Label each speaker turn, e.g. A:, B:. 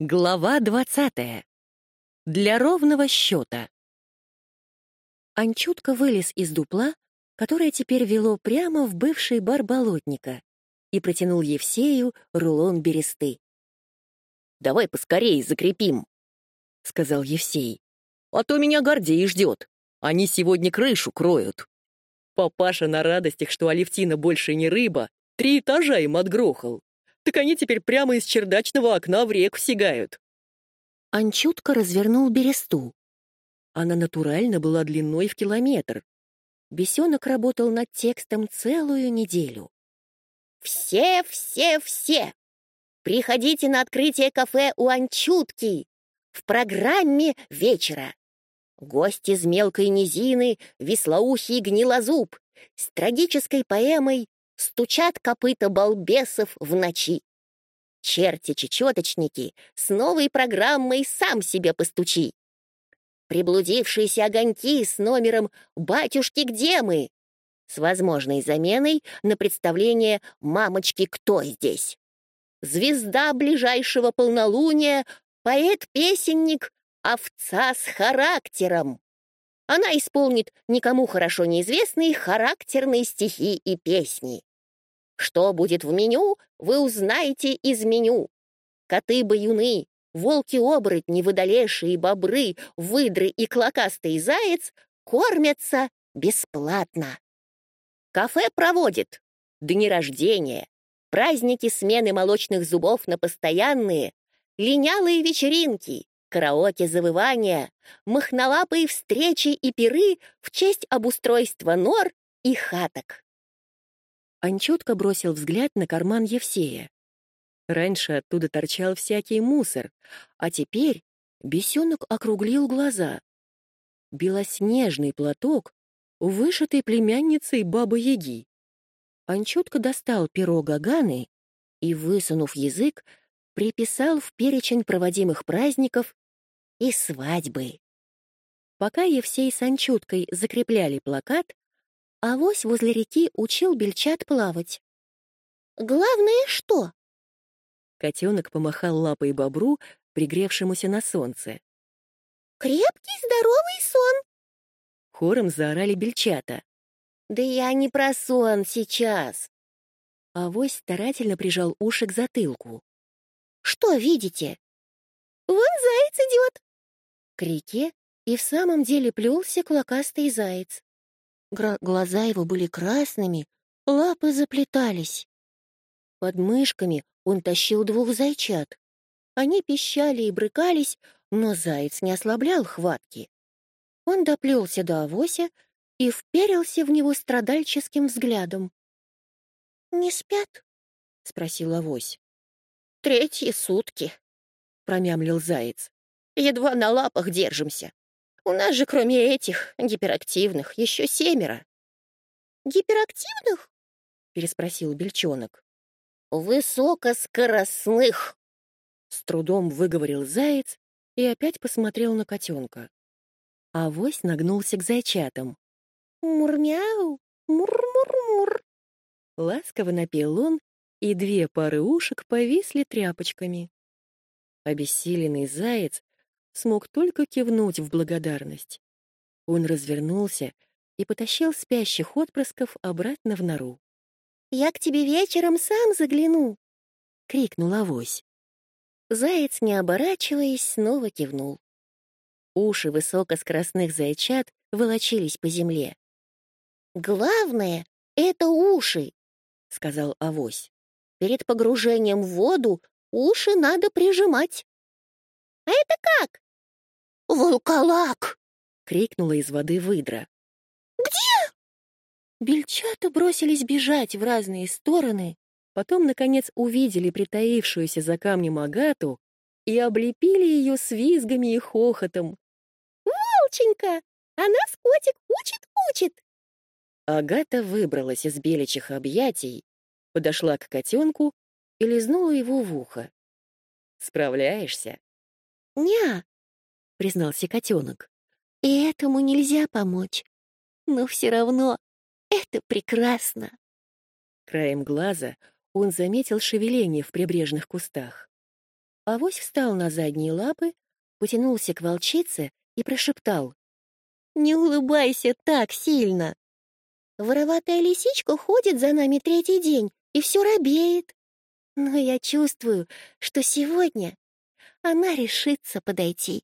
A: Глава двадцатая. Для ровного счета. Анчутка вылез из дупла, которое теперь вело прямо в бывший бар болотника, и протянул Евсею рулон бересты.
B: «Давай поскорее закрепим», — сказал Евсей. «А то меня Гордей ждет. Они сегодня крышу кроют». Папаша на радостях, что Алевтина больше не рыба, три этажа им отгрохал так они теперь прямо из чердачного окна в реку сигают.
A: Анчутка развернул бересту. Она натурально была длиной в километр. Бесенок работал над текстом целую неделю.
C: «Все, все, все! Приходите на открытие кафе у Анчутки в программе вечера. Гость из мелкой низины, веслоухий гнилозуб, с трагической поэмой стучат копыта балбесов в ночи. Черти-чечеточники, с новой программой «Сам себе постучи». Приблудившиеся огоньки с номером «Батюшки, где мы?» с возможной заменой на представление «Мамочки, кто здесь?» Звезда ближайшего полнолуния, поэт-песенник, овца с характером. Она исполнит никому хорошо неизвестные характерные стихи и песни. Что будет в меню, вы узнаете из меню. Коты-баюны, волки-оборотни, водолешие, бобры, выдры и клокастый заяц кормятся бесплатно. Кафе проводит дни рождения, праздники смены молочных зубов на постоянные, линялые вечеринки, караоке-завывания, махнолапые встречи и пиры в честь обустройства нор и хаток.
A: Анчутка бросил взгляд на карман Евсея. Раньше оттуда торчал всякий мусор, а теперь бесенок округлил глаза. Белоснежный платок, вышитый племянницей Бабы-Яги. Анчутка достал перо Гаганы и, высунув язык, приписал в перечень проводимых праздников и свадьбы. Пока Евсей с Анчуткой закрепляли плакат, Авось возле реки учил бельчат плавать.
C: «Главное что?»
A: Котенок помахал лапой бобру, пригревшемуся на солнце.
C: «Крепкий, здоровый сон!»
A: Хором заорали бельчата.
C: «Да я не про сон сейчас!»
A: Авось старательно прижал уши к затылку.
C: «Что видите?» «Вон заяц идет!»
A: К реке и в самом деле плелся клокастый заяц. Гра глаза его были красными, лапы заплетались. Под мышками он тащил двух зайчат. Они пищали и брыкались, но заяц не ослаблял хватки. Он доплелся до авося и вперился в него страдальческим взглядом.
C: «Не спят?»
A: — спросил авось.
C: «Третьи сутки», — промямлил заяц. «Едва на лапах держимся. У нас же кроме этих гиперактивных еще семеро. Гиперактивных?
A: переспросил Бельчонок.
C: Высокоскоростных.
A: С трудом выговорил заяц и опять посмотрел на котенка. Авось нагнулся к зайчатам.
C: Мурмяу, мур-мур-мур.
A: Ласково напел он, и две пары ушек повисли тряпочками. Обессиленный заяц смог только кивнуть в благодарность. Он развернулся и потащил спящих отпрысков обратно в нору.
C: «Я к тебе вечером сам загляну!»
A: — крикнул авось. Заяц, не оборачиваясь, снова кивнул. Уши высокоскоростных зайчат волочились по земле.
C: «Главное — это уши!» — сказал авось. «Перед погружением в воду уши надо прижимать». «А это как?» «Волколак!»
A: — крикнула из воды выдра.
C: «Где?»
A: Бельчата бросились бежать в разные стороны, потом, наконец, увидели притаившуюся за камнем Агату и облепили ее с визгами и хохотом.
C: «Волченька! А нас котик учит-учит!»
A: Агата выбралась из беличьих объятий, подошла к котенку и лизнула его в ухо. «Справляешься?»
C: «Ня,
A: признался котенок.
C: И этому нельзя помочь. Но все равно это прекрасно.
A: Краем глаза он заметил шевеление в прибрежных кустах. Авось встал на задние лапы, потянулся к волчице и прошептал. «Не улыбайся так сильно!» Вороватая лисичка ходит за нами третий день и все робеет. Но я чувствую, что сегодня она решится подойти.